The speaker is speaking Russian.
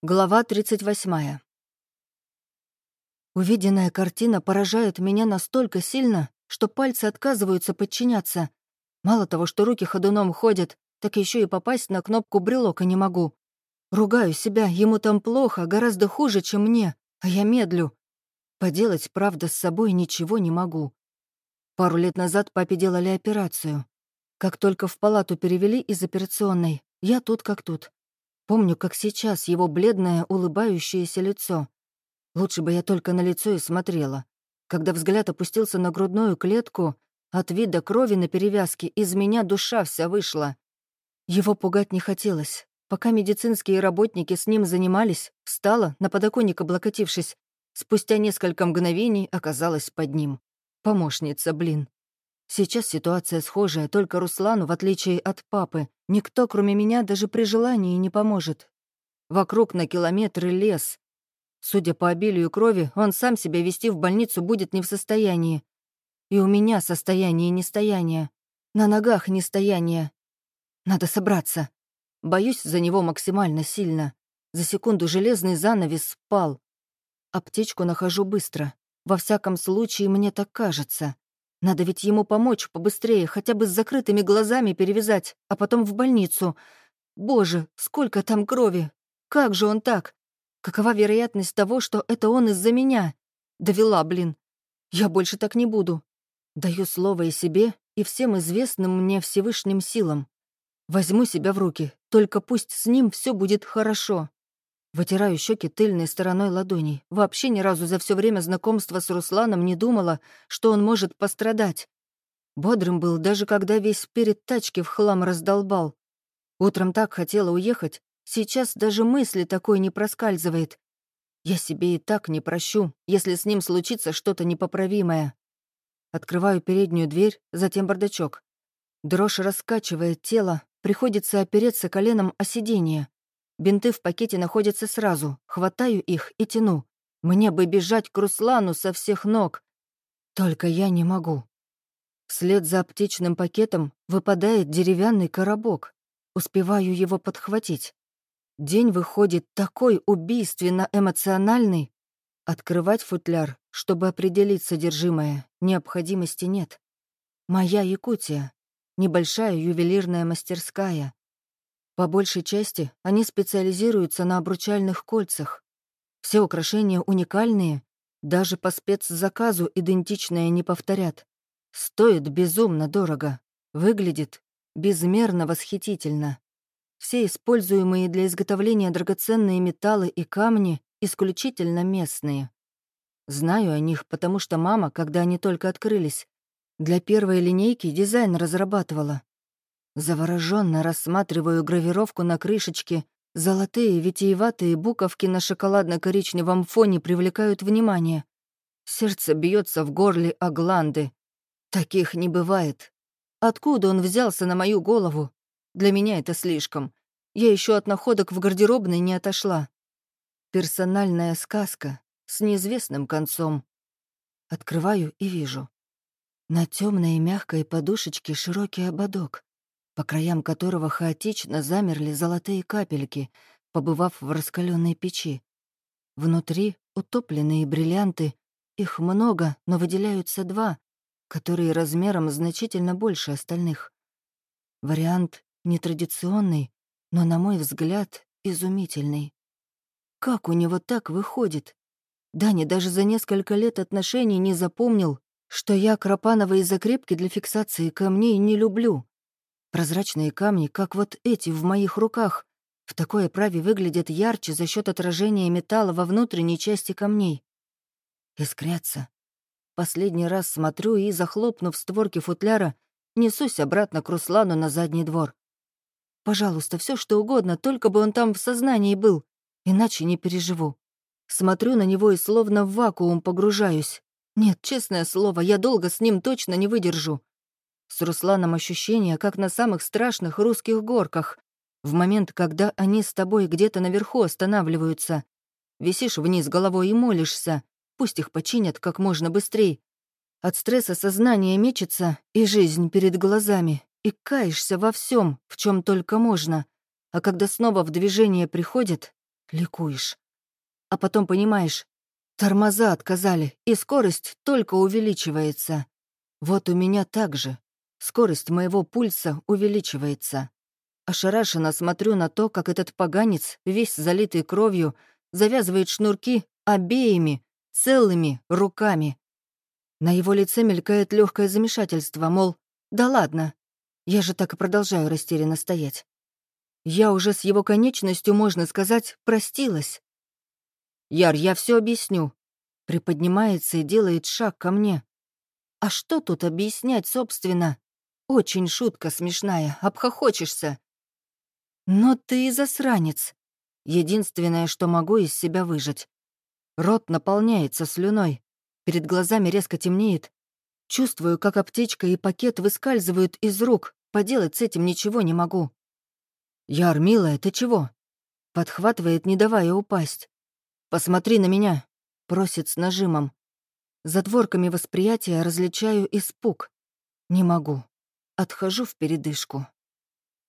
Глава 38. Увиденная картина поражает меня настолько сильно, что пальцы отказываются подчиняться. Мало того, что руки ходуном ходят, так еще и попасть на кнопку брелока не могу. Ругаю себя, ему там плохо, гораздо хуже, чем мне, а я медлю. Поделать, правда, с собой ничего не могу. Пару лет назад папе делали операцию. Как только в палату перевели из операционной, я тут как тут. Помню, как сейчас его бледное, улыбающееся лицо. Лучше бы я только на лицо и смотрела. Когда взгляд опустился на грудную клетку, от вида крови на перевязке из меня душа вся вышла. Его пугать не хотелось. Пока медицинские работники с ним занимались, встала, на подоконник облокотившись. Спустя несколько мгновений оказалась под ним. Помощница, блин. Сейчас ситуация схожая, только Руслану, в отличие от папы, никто, кроме меня, даже при желании не поможет. Вокруг на километры лес. Судя по обилию крови, он сам себя вести в больницу будет не в состоянии. И у меня состояние нестояния. На ногах нестояние. Надо собраться. Боюсь за него максимально сильно. За секунду железный занавес спал. Аптечку нахожу быстро. Во всяком случае, мне так кажется. Надо ведь ему помочь побыстрее, хотя бы с закрытыми глазами перевязать, а потом в больницу. Боже, сколько там крови! Как же он так? Какова вероятность того, что это он из-за меня? Довела, блин. Я больше так не буду. Даю слово и себе, и всем известным мне Всевышним силам. Возьму себя в руки, только пусть с ним все будет хорошо. Вытираю щеки тыльной стороной ладоней. Вообще ни разу за все время знакомства с Русланом не думала, что он может пострадать. Бодрым был, даже когда весь перед тачки в хлам раздолбал. Утром так хотела уехать, сейчас даже мысли такой не проскальзывает. Я себе и так не прощу, если с ним случится что-то непоправимое. Открываю переднюю дверь, затем бардачок. Дрожь раскачивает тело, приходится опереться коленом о сиденье. Бинты в пакете находятся сразу. Хватаю их и тяну. Мне бы бежать к Руслану со всех ног. Только я не могу. Вслед за аптечным пакетом выпадает деревянный коробок. Успеваю его подхватить. День выходит такой убийственно эмоциональный. Открывать футляр, чтобы определить содержимое, необходимости нет. Моя Якутия. Небольшая ювелирная мастерская. По большей части они специализируются на обручальных кольцах. Все украшения уникальные, даже по спецзаказу идентичное не повторят. Стоит безумно дорого, выглядит безмерно восхитительно. Все используемые для изготовления драгоценные металлы и камни исключительно местные. Знаю о них, потому что мама, когда они только открылись, для первой линейки дизайн разрабатывала. Завороженно рассматриваю гравировку на крышечке. Золотые витиеватые буковки на шоколадно-коричневом фоне привлекают внимание. Сердце бьется в горле о гланды. Таких не бывает. Откуда он взялся на мою голову? Для меня это слишком. Я еще от находок в гардеробной не отошла. Персональная сказка с неизвестным концом. Открываю и вижу. На темной мягкой подушечке широкий ободок по краям которого хаотично замерли золотые капельки, побывав в раскаленной печи. Внутри утопленные бриллианты, их много, но выделяются два, которые размером значительно больше остальных. Вариант нетрадиционный, но, на мой взгляд, изумительный. Как у него так выходит? Дани даже за несколько лет отношений не запомнил, что я крапановые закрепки для фиксации камней не люблю. Прозрачные камни, как вот эти в моих руках, в такой оправе выглядят ярче за счет отражения металла во внутренней части камней. Искрятся. Последний раз смотрю и, захлопнув створки футляра, несусь обратно к Руслану на задний двор. Пожалуйста, все что угодно, только бы он там в сознании был, иначе не переживу. Смотрю на него и словно в вакуум погружаюсь. Нет, честное слово, я долго с ним точно не выдержу. С Русланом ощущение, как на самых страшных русских горках. В момент, когда они с тобой где-то наверху останавливаются. Висишь вниз головой и молишься. Пусть их починят как можно быстрее. От стресса сознание мечется, и жизнь перед глазами. И каешься во всем, в чем только можно. А когда снова в движение приходит, Ликуешь. А потом понимаешь, тормоза отказали, и скорость только увеличивается. Вот у меня так же. Скорость моего пульса увеличивается. Ошарашенно смотрю на то, как этот поганец, весь залитый кровью, завязывает шнурки обеими, целыми руками. На его лице мелькает легкое замешательство, мол, да ладно, я же так и продолжаю растерянно стоять. Я уже с его конечностью, можно сказать, простилась. Яр, я все объясню. Приподнимается и делает шаг ко мне. А что тут объяснять, собственно? Очень шутка смешная, обхохочешься. Но ты и засранец. Единственное, что могу из себя выжать. Рот наполняется слюной. Перед глазами резко темнеет. Чувствую, как аптечка и пакет выскальзывают из рук. Поделать с этим ничего не могу. «Яр, милая, ты чего?» Подхватывает, не давая упасть. «Посмотри на меня», — просит с нажимом. Затворками восприятия различаю испуг. Не могу. Отхожу в передышку.